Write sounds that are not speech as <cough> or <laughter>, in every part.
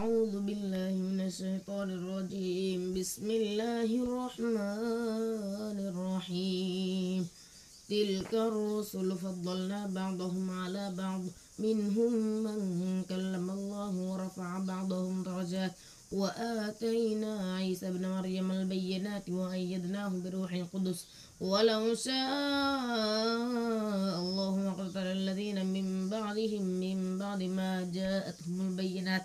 أعوذ بالله من الشيطان الرجيم. بسم الله الرحمن الرحيم. تلك الرسل فضلنا بعضهم على بعض. منهم من كلم الله ورفع بعضهم درجات. وآتينا عيسى ابن مريم البينات وأيدناه بروح القدس. ولو شاء الله ما اقتتل الذين من بعدهم من بعد ما جاءتهم البينات.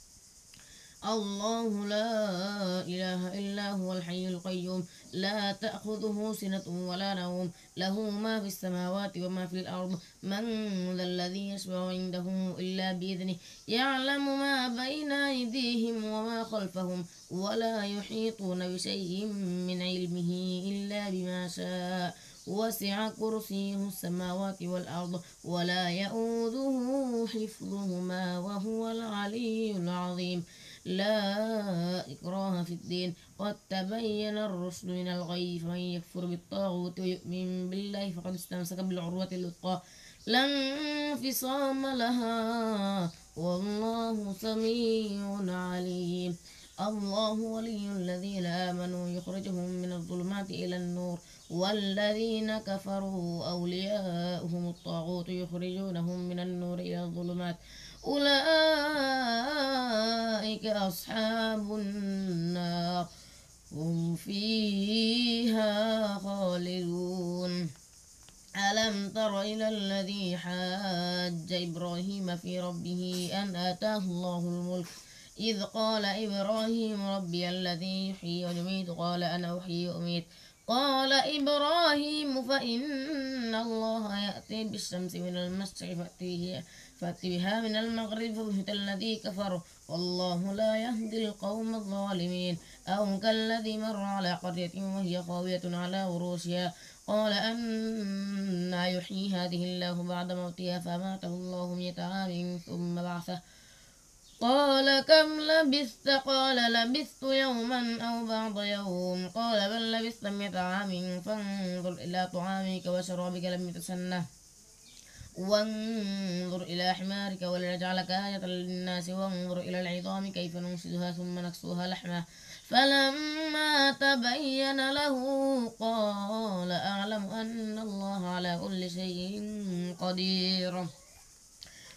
الله لا إله إلا هو الحي القيوم. لا تأخذه سنة ولا نوم. له ما في السماوات وما في الأرض. من ذا الذي يشفع عنده إلا بإذنه. يعلم ما بين أيديهم وما خلفهم. ولا يحيطون بشيء من علمه إلا بما شاء. وسع كرسيه السماوات والأرض. ولا يؤوده حفظهما وهو العلي العظيم. لا إكراه في الدين. قد تبين الرشد من الغي فمن يكفر بالطاغوت ويؤمن بالله فقد استمسك بالعروة الوثقى. لا انفصام لها والله سميع عليم. الله ولي الذين آمنوا يخرجهم من الظلمات إلى النور. والذين كفروا أولياؤهم الطاغوت يخرجونهم من النور إلى الظلمات. أولئك أصحاب النار. هم فيها خالدون. ألم تر إلى الذي حاج إبراهيم في ربه أن آتاه الله الملك؟ إذ قال إبراهيم ربي الذي يحيي ويميت. قال أنا أحيي وأميت. قال إبراهيم فإن الله يأتي بالشمس من المشرق فأتيه فأت بها من المغرب فبهت الذي كفر والله لا يهدي القوم الظالمين أو كالذي مر على قرية وهي خاوية على عروشها قال أنا يحيي هذه الله بعد موتها فماته الله مئة عام ثم بعثه قال كم لبثت؟ قال لبثت يوما أو بعض يوم. قال بل لبثت مئة عام فانظر إلى طعامك وشرابك لم يتسنه. وانظر إلى حمارك ولنجعلك آية للناس. وانظر إلى العظام كيف ننشدها ثم نكسوها لحما. فلما تبين له قال أعلم أن الله على كل شيء قدير.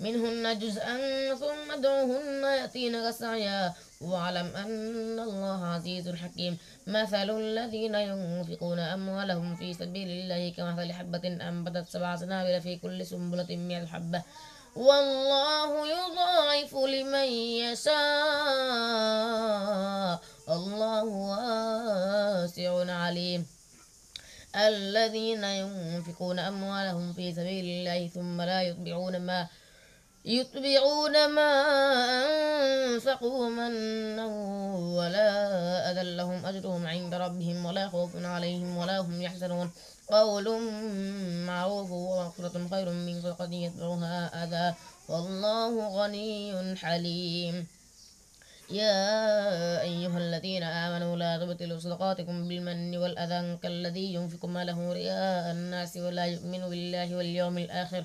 منهن جزءا ثم ادعوهن يأتينك سعيا واعلم أن الله عزيز حكيم. مثل الذين ينفقون أموالهم في سبيل الله كمثل حبة أنبتت سبع سنابل في كل سنبلة مئة حبة. والله يضاعف لمن يشاء. الله واسع عليم. الذين ينفقون أموالهم في سبيل الله ثم لا يتبعون ما يتبعون ما أنفقوا منا ولا أذى لهم أجرهم عند ربهم ولا خوف عليهم ولا هم يحزنون. قول معروف ومغفرة خير من صدقة يتبعها أذى. والله غني حليم. يا أيها الذين آمنوا لا تبطلوا صدقاتكم بالمن والأذى كالذي ينفق ماله رئاء الناس ولا يؤمن بالله واليوم الآخر.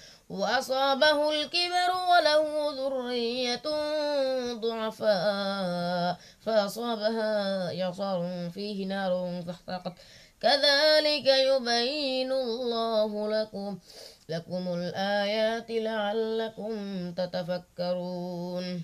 وأصابه الكبر وله ذرية ضعفاء فأصابها إعصار فيه نار فاحترقت. كذلك يبين الله لكم لكم الآيات لعلكم تتفكرون.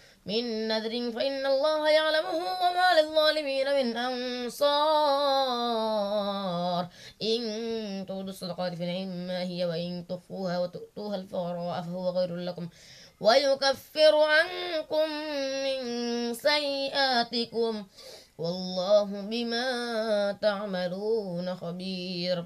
من نذر فإن الله يعلمه وما للظالمين من أنصار. إن تودوا الصدقات فنعما هي وإن تخفوها وتؤتوها الفقراء فهو خير لكم ويكفر عنكم من سيئاتكم. والله بما تعملون خبير.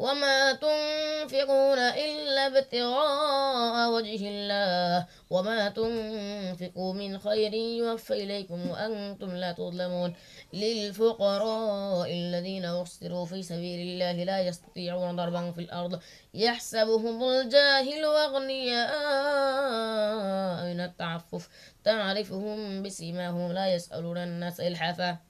وما تنفقون إلا ابتغاء وجه الله وما تنفقوا من خير يوفى إليكم وأنتم لا تظلمون للفقراء الذين أحصروا في سبيل الله لا يستطيعون ضربا في الأرض يحسبهم الجاهل أغنياء من التعفف؟ تعرفهم بسيماهم لا يسألون الناس إلحافا.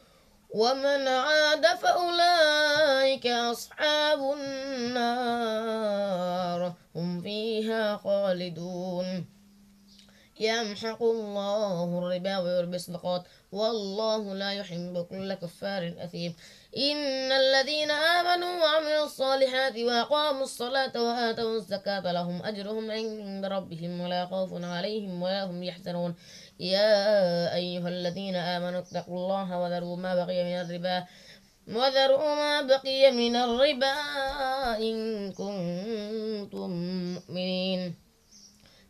ومن عاد فأولئك أصحاب النار. هم فيها خالدون. يمحق الله الربا ويربي الصدقات. والله لا يحب كل كفار أثيم. إن الذين آمنوا وعملوا الصالحات وأقاموا الصلاة وآتوا الزكاة لهم أجرهم عند ربهم ولا خوف عليهم ولا هم يحزنون. يا أيها الذين آمنوا اتقوا الله وذروا ما بقي من الربا. وذروا ما بقي من الربا إن كنتم مؤمنين.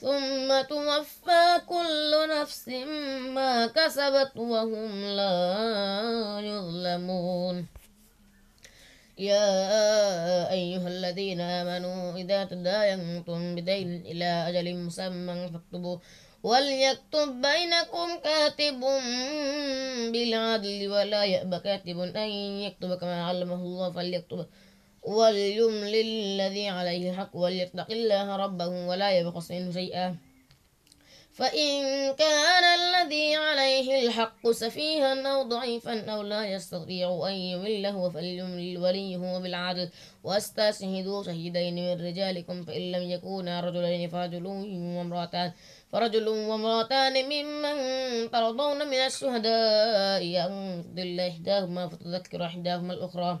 ثم توفى كل نفس ما كسبت وهم لا يظلمون. يا أيها الذين آمنوا إذا تداينتم بدين إلى أجل مسمى فاكتبوا وليكتب بينكم كاتب بالعدل ولا يأبى كاتب أن يكتب كما علمه الله فليكتب وليملل الذي عليه الحق وليتق الله ربه ولا يبخس منه شيئا فإن كان الذي عليه الحق سفيها أو ضعيفا أو لا يستطيع أن يمله فليملل وليه بالعدل واستشهدوا شهيدين من رجالكم فإن لم يكونا رجلين فرجل وامرأتان فرجل وامرأتان ممن ترضون من الشهداء أن تضل إحداهما فتذكر إحداهما الأخرى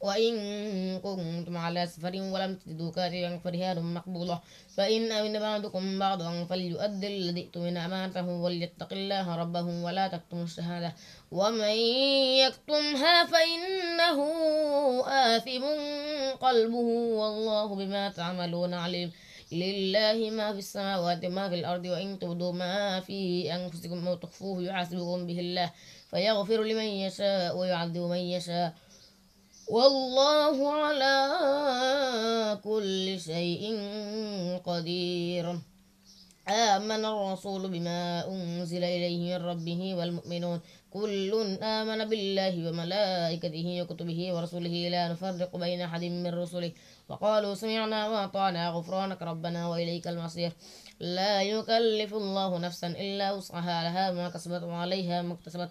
وإن كنتم على سفر ولم تجدوا كاتبا فرهان مقبولة فإن أمن بعضكم بعضا فليؤد الذي اؤتمن أمانته وليتق الله ربه ولا تكتم الشهادة. ومن يكتمها فإنه آثم قلبه والله بما تعملون عليم. لله ما في السماوات وما في الأرض وإن تبدوا ما في أنفسكم أو تخفوه يحاسبكم به الله. فيغفر لمن يشاء ويعذب من يشاء. والله على كل شيء قدير. آمن الرسول بما أنزل إليه من ربه والمؤمنون. كل آمن بالله وملائكته وكتبه ورسله لا نفرق بين أحد من رسله. وقالوا سمعنا وأطعنا غفرانك ربنا وإليك المصير. لا يكلف الله نفسا إلا وسعها. لها ما كسبت وعليها ما اكتسبت.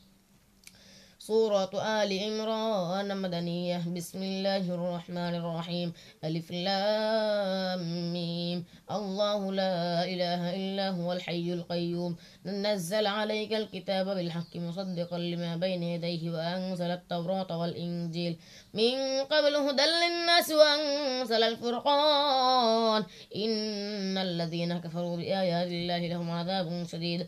سورة آل عمران مدنية. بسم الله الرحمن الرحيم. ألف لام ميم. الله لا إله إلا هو الحي القيوم. نزل عليك الكتاب بالحق مصدقا لما بين يديه وأنزل التوراة والإنجيل. من قبل هدى للناس وأنزل الفرقان. إن الذين كفروا بآيات الله لهم عذاب شديد.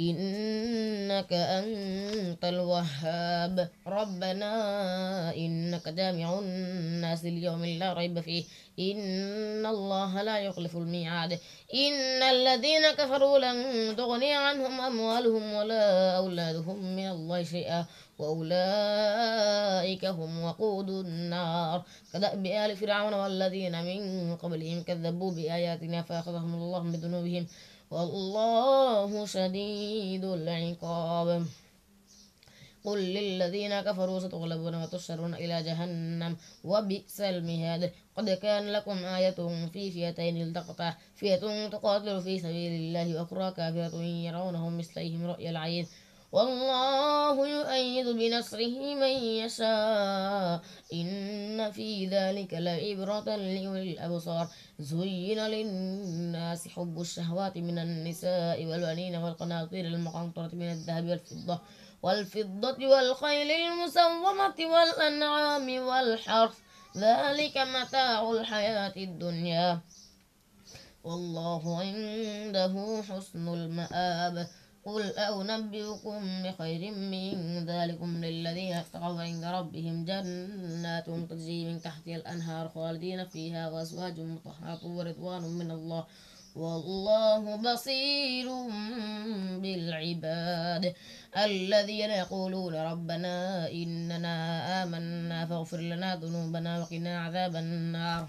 إنك أنت الوهاب. ربنا إنك جامع الناس اليوم لا ريب فيه. إن الله لا يخلف الميعاد. إن الذين كفروا لن تغني عنهم أموالهم ولا أولادهم من الله شيئا. وأولئك هم وقود النار. كدأب آل فرعون والذين من قبلهم كذبوا بآياتنا فأخذهم الله بذنوبهم. والله شديد العقاب. قل للذين كفروا ستغلبون وتشرون إلى جهنم وبئس المهاد. قد كان لكم آية في فئتين التقطع فئة تقاتل في سبيل الله وأخرى كافرة يرونهم مثليهم رؤيا العين. والله يؤيد بنصره من يشاء. إن في ذلك لعبرة لأولي الأبصار. زين للناس حب الشهوات من النساء والبنين والقناطير المقنطرة من الذهب والفضة والفضة والخيل المسومة والأنعام والحرث. ذلك متاع الحياة الدنيا. والله عنده حسن المآب. قل أنبئكم بخير من ذلكم للذين اتقوا عند ربهم جنات تجري من تحتها الأنهار خالدين فيها وأزواج مطهرة ورضوان من الله. والله بصير بالعباد. الذين يقولون ربنا إننا آمنا فاغفر لنا ذنوبنا وقنا عذاب النار.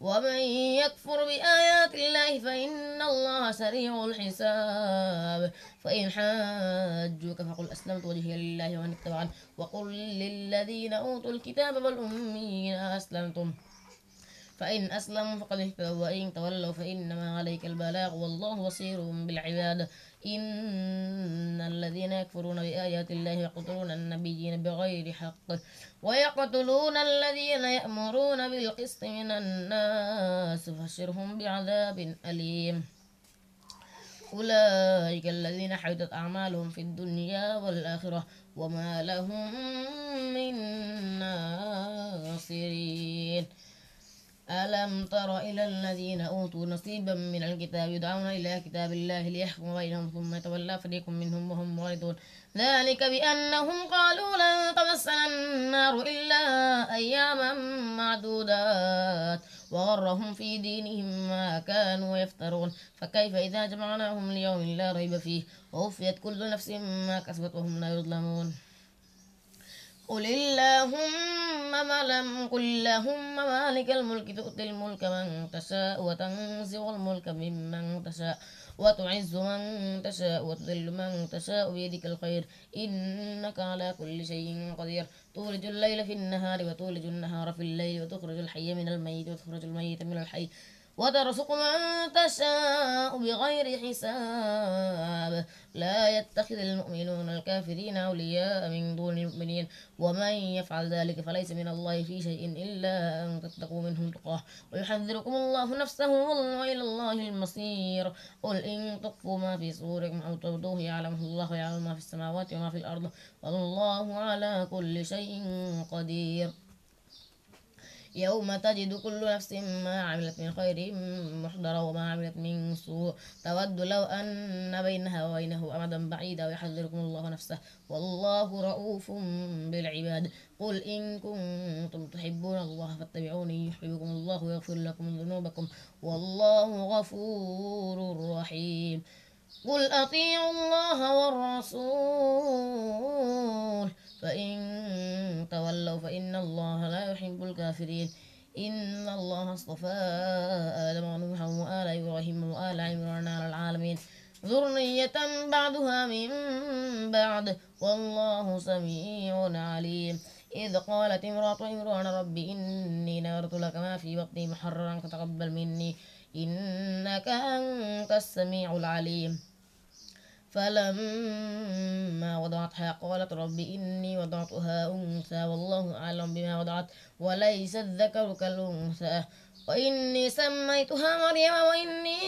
ومن يكفر بآيات الله فإن الله سريع الحساب. فإن حاجوك فقل أسلمت وجهي لله ومن اتبعني وقل للذين أوتوا الكتاب والأمين أسلمتم. فإن أسلموا فقد اهتدوا وإن تولوا فإنما عليك البلاغ والله بصير بالعباد. إن الذين يكفرون بآيات الله يقتلون النبيين بغير حق ويقتلون الذين يأمرون بالقسط من الناس فاشرهم بعذاب أليم. أولئك الذين حبطت أعمالهم في الدنيا والآخرة وما لهم من ناصرين. ألم تر إلى الذين أوتوا نصيبا من الكتاب يدعون إلى كتاب الله ليحكم بينهم ثم يتولى فريق منهم وهم معرضون. ذلك بأنهم قالوا لن تمسنا النار إلا أياما معدودات. وغرهم في دينهم ما كانوا يفترون. فكيف إذا جمعناهم ليوم لا ريب فيه؟ ووفيت كل نفس ما كسبت وهم لا يظلمون. قل اللهم ملم قل اللهم مالك الملك تؤتي الملك من تشاء وتنزع الملك ممن تشاء وتعز من تشاء وتذل من تشاء بيدك الخير إنك على كل شيء قدير تولج الليل في النهار وتولج النهار في الليل وتخرج الحي من الميت وتخرج الميت من الحي وترزق من تشاء بغير حساب. لا يتخذ المؤمنون الكافرين أولياء من دون المؤمنين. ومن يفعل ذلك فليس من الله في شيء إلا أن تتقوا منهم تقاه. ويحذركم الله نفسه وإلى الله المصير. قل إن تخفوا ما في صوركم أو تبدوه يعلمه الله ويعلم ما في السماوات وما في الأرض. والله على كل شيء قدير. يوم تجد كل نفس ما عملت من خير محضرا وما عملت من سوء. تود لو أن بينها وبينه أمدا بعيدا ويحذركم الله نفسه. والله رؤوف بالعباد. قل إن كنتم تحبون الله فاتبعوني يحببكم الله ويغفر لكم ذنوبكم. والله غفور رحيم. قل أطيعوا الله والرسول. فإن تولوا فإن الله لا يحب الكافرين. إن الله اصطفى آدم ونوحا وآل إبراهيم وآل عمران على العالمين. ذرية بعدها من بعد. والله سميع عليم. إذ قالت امرأة عمران رب إني نذرت لك ما في بطني محررا فتقبل مني. إنك أنت السميع العليم. فلما وضعتها قالت رب إني وضعتها أنثى والله أعلم بما وضعت وليس الذكر كالأنثى. وإني سميتها مريم وإني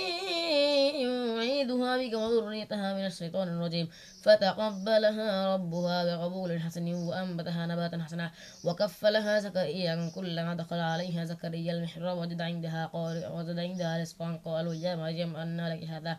أعيدها بك وذريتها من الشيطان الرجيم. فتقبلها ربها بقبول حسن وأنبتها نباتا حسنا وكفلها زكريا كلما دخل عليها زكريا المحراب وجد عندها قال وجد عندها رزقا. قالوا يا مريم أن لك هذا.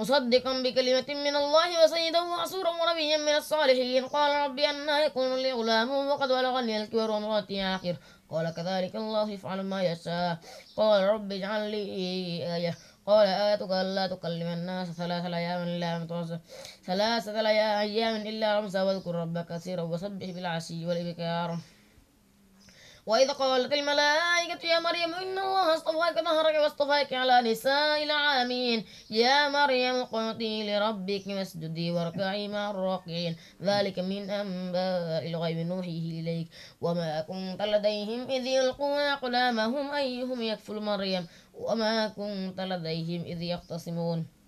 مصدقا بكلمة من الله وسيدا وعصورا ونبيا من الصالحين. قال ربي أنا يكون لي غلام وقد بلغني الكبر وامرأتي آخر. قال كذلك الله يفعل ما يشاء. قال رب اجعل لي آية. قال آياتك ألا تكلم الناس ثلاثة أيام إلا ثلاثة أيام إلا رمزا واذكر ربك كثيرا وسبح بالعشي والإبكار. وإذا قالت الملائكة يا مريم إن الله اصطفاك ظهرك واصطفاك على نساء العالمين يا مريم قنطي لربك واسجدي واركعي مع الراكعين. ذلك من أنباء الغيب نوحيه إليك. وما كنت لديهم إذ يلقون أقلامهم أيهم يكفل مريم. وما كنت لديهم إذ يختصمون.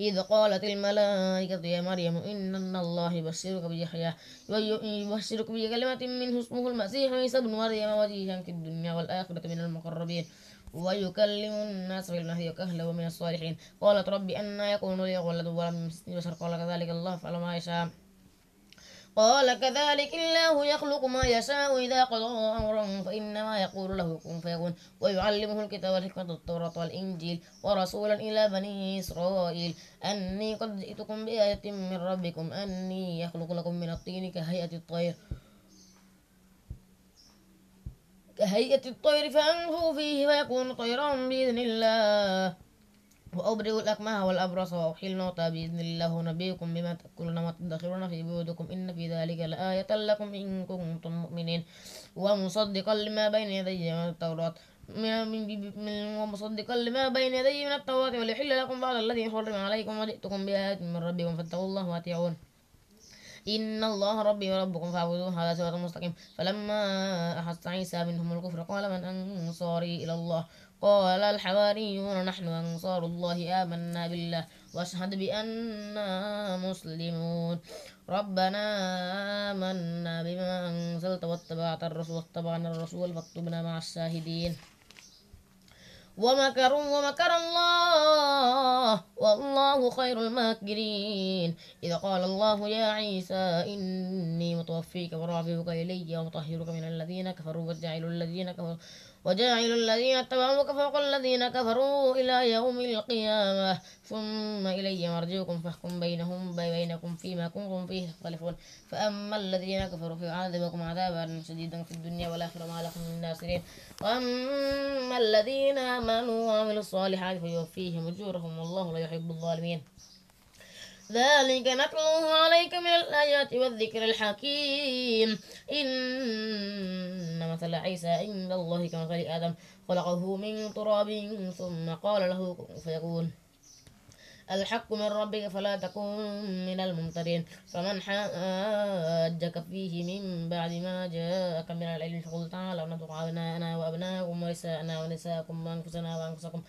إذ قالت الملائكة يا مريم إن الله يبشرك بيحيى يبشرك بكلمة منه اسمه المسيح عيسى بن مريم وجيها في الدنيا والآخرة من المقربين ويكلم الناس في المهدي وكهلا ومن الصالحين. قالت ربي أن يكون لي ولد ولم يمسسني بشر. قال كذلك الله فعل ما يشاء. قال كذلك الله يخلق ما يشاء إذا قضى أمرا فإنما يقول له كن فيكون ويعلمه الكتاب والحكمة والتوراة والإنجيل ورسولا إلى بني إسرائيل. أني قد جئتكم بآية من ربكم. أني يخلق لكم من الطين كهيئة الطير. كهيئة الطير فأنفوا فيه فيكون طيرا بإذن الله. وأبرئ الأكمه والأبرص وأحيي الموتى بإذن الله نبيكم بما تأكلون وتدخرون في بيوتكم إن في ذلك لآية لكم إن كنتم مؤمنين. ومصدقا لما بين يدي من التوراة. ومصدقا لما بين يدي من التوراة وليحل لكم بعض الذي حرم عليكم وجئتكم بآيات من ربكم فاتقوا الله وأطيعون. إن الله ربي وربكم فاعبدوه هذا صراط مستقيم. فلما أحس عيسى منهم الكفر قال من أنصاري إلى الله؟ قال الحواريون نحن أنصار الله آمنا بالله. واشهد بأننا مسلمون. ربنا آمنا بما أنزلت واتبعت الرسول واتبعنا الرسول فاكتبنا مع الشاهدين. ومكروا ومكر الله. والله خير الماكرين. إذا قال الله يا عيسى إني متوفيك ورافعك إلي ومطهرك من الذين كفروا وجعل الذين كفروا وجاعل الذين اتبعوك فوق الذين كفروا إلى يوم القيامة. ثم إلي مرجعكم فاحكم بينهم بينكم فيما كنتم فيه تختلفون. فأما الذين كفروا فيعذبكم عذابا شديدا في الدنيا والآخرة ما لكم من ناصرين. وأما الذين آمنوا وعملوا الصالحات فيوفيهم أجورهم والله لا يحب الظالمين. ذلك نتلوه عليك من الآيات والذكر الحكيم. إن مثل عيسى عند الله كمثل آدم خلقه من تراب ثم قال له كن فيكون. الحق من ربك فلا تكن من الممترين. فمن حاجك فيه من بعد ما جاءك من العلم فقل تعالوا ندعو أبناءنا وأبناءكم ونساءنا ونساءكم وأنفسنا وأنفسكم.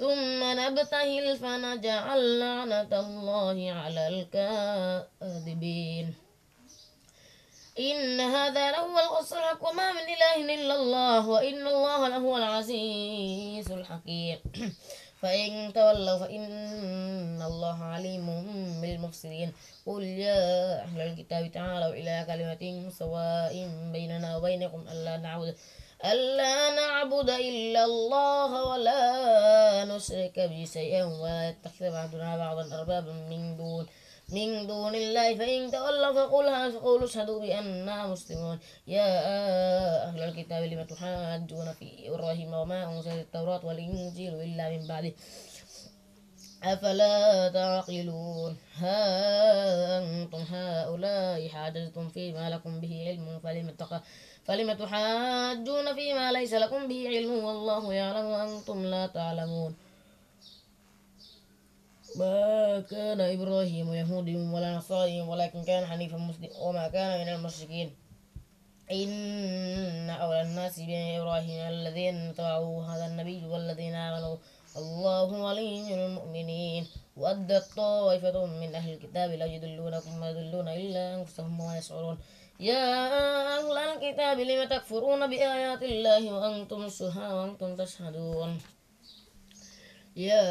ثم نبتهل فنجعل لعنة الله على الكاذبين. إن هذا لهو القصر الحق وما من إله إلا الله وإن الله لهو العزيز الحكيم. <clears throat> فإن تولوا فإن الله عليم بالمفسدين. قل يا أهل الكتاب تعالوا إلى كلمة سواء بيننا وبينكم ألا نعبد. ألا نعبد إلا الله ولا نشرك به شيئا ولا يتخذ بعضنا بعضا أربابا من دون من دون الله. فإن تولوا فقل فقولوا اشهدوا بأننا مسلمون. يا أهل الكتاب لم تحاجون في إبراهيم وما أنزل التوراة والإنجيل إلا من بعده؟ أفلا تعقلون؟ ها أنتم هؤلاء حاجزتم فيما لكم به علم فلم فلم تحاجون فيما ليس لكم به علم والله يعلم وأنتم لا تعلمون. ما كان إبراهيم يهودي ولا نصاري ولكن كان حنيفا مسلم وما كان من المشركين. إن أولى الناس بإبراهيم الذين اتبعوا هذا النبي والذين آمنوا. الله ولي المؤمنين. وأدت طائفة من أهل الكتاب لا يدلونكم ما يدلون إلا أنفسهم وما يشعرون. يا أهل الكتاب لم تكفرون بآيات الله وأنتم الشهداء وأنتم تشهدون؟ يا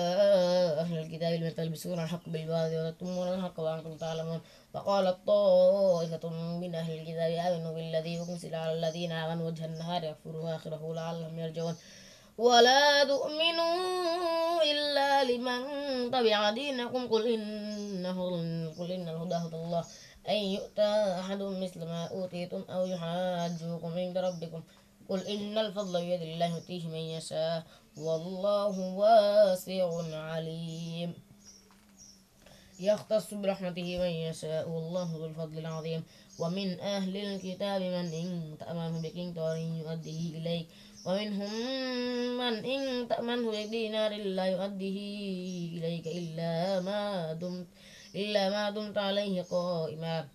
أهل الكتاب لم تلبسون الحق بالباطل وتكتمون الحق وأنتم تعلمون؟ فقالت طائفة من أهل الكتاب آمنوا بالذي أنزل على الذين آمنوا وجه النهار يكفروا آخره لعلهم يرجعون. ولا تؤمنوا إلا لمن تبع دينكم قل إنه قل إن الهدى هدى الله. أن يؤتى أحد مثل ما أوتيتم أو يحاجوكم عند ربكم. قل إن الفضل بيد الله يؤتيه من يشاء. والله واسع عليم. يختص برحمته من يشاء. والله ذو الفضل العظيم. ومن أهل الكتاب من إن تأمنه بقنطار يؤديه إليك. ومنهم من إن تأمنه بدينار لا يؤديه إليك إلا ما دمت. إلا ما دمت عليه قائما.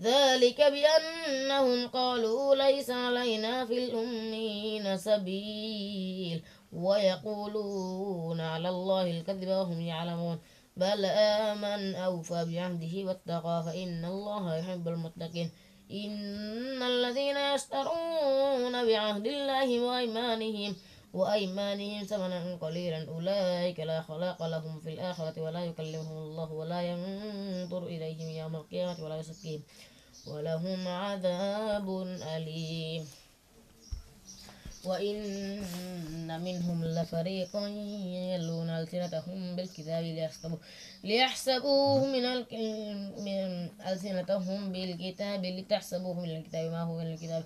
ذلك بأنهم قالوا ليس علينا في الأمين سبيل ويقولون على الله الكذب وهم يعلمون. بل آمن أوفى بعهده واتقى فإن الله يحب المتقين. إن الذين يشترون بعهد الله وأيمانهم وأيمانهم ثمنا قليلا. أولئك لا خلاق لهم في الآخرة ولا يكلمهم الله ولا ينظر إليهم يوم القيامة ولا يزكيهم ولهم عذاب أليم. وإن منهم لفريقا يلون ألسنتهم بالكتاب ليحسبوا ليحسبوه من, من ألسنتهم بالكتاب لتحسبوه من الكتاب. ما هو من الكتاب؟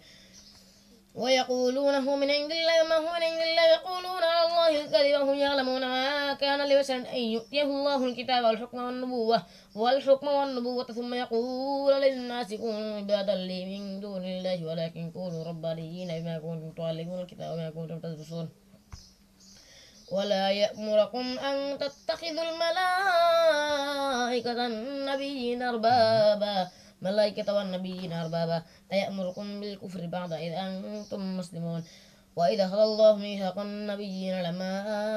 ويقولون هو من عند الله وما هو من عند الله؟ يقولون على الله الكذب وهم يعلمون ما كان لبشر أن يؤتيه الله الكتاب والحكم والنبوة والحكم والنبوة ثم يقول للناس كونوا عبادا لي من دون الله ولكن كونوا ربانيين بما كنتم تعلمون الكتاب وما كنتم تدرسون. ولا يأمركم أن تتخذوا الملائكة النبيين أربابا. ملائكة والنبيين أربابا أيأمركم بالكفر بعد إذ أنتم مسلمون. وإذا أخذ الله ميثاق النبيين لما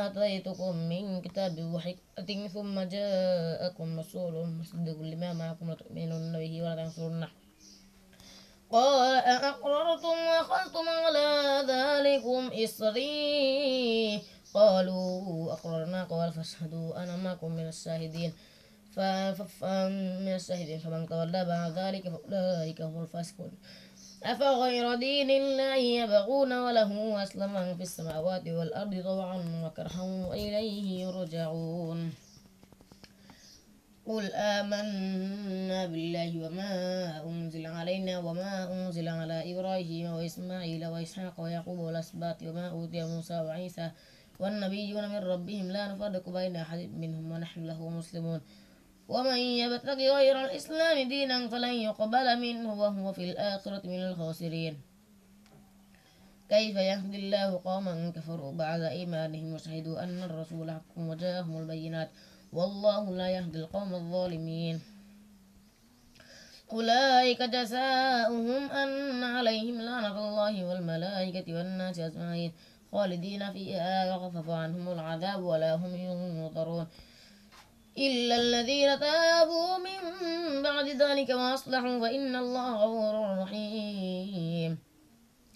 آتيتكم من كتاب وحكمة ثم جاءكم رسول مصدق لما معكم لتؤمنون به ولا تنصرونه قال أأقررتم وأخذتم على ذلكم إصري. قالوا أقررنا قال فاشهدوا أنا معكم من الشاهدين. من الشاهدين. فمن تولى بعد ذلك فأولئك هم الفاسقون. أفغير دين الله يبغون وله أسلم في السماوات والأرض طوعا وكرها وإليه يرجعون. قل آمنا بالله وما أنزل علينا وما أنزل على إبراهيم وإسماعيل وإسحاق ويعقوب والأسباط وما أوتي موسى وعيسى والنبيون من ربهم لا نفرق بين أحد منهم ونحن له مسلمون. ومن يبتغي غير الإسلام دينا فلن يقبل منه وهو في الآخرة من الخاسرين. كيف يهدي الله قوما كفروا بعد إيمانهم وشهدوا أن الرسول حق وجاءهم البينات والله لا يهدي القوم الظالمين. أولئك جزاؤهم أن عليهم لعنة الله والملائكة والناس أجمعين خالدين فيها يخفف عنهم العذاب ولا هم ينظرون. إلا الذين تابوا من بعد ذلك وأصلحوا فإن الله غفور رحيم.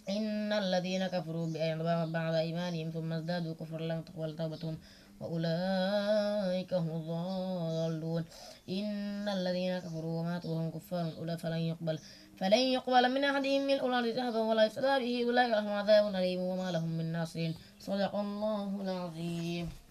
إن الذين كفروا بآيات بعد إيمانهم ثم ازدادوا كفرا لم تقبل توبتهم وأولئك هم الضالون. إن الذين كفروا وماتوا وهم كفار أولئك فلن يقبل فلن يقبل من أحدهم من الأولاد ذهبا ولا يفتدى به أولئك لهم عذاب أليم وما لهم من ناصرين. صدق الله العظيم.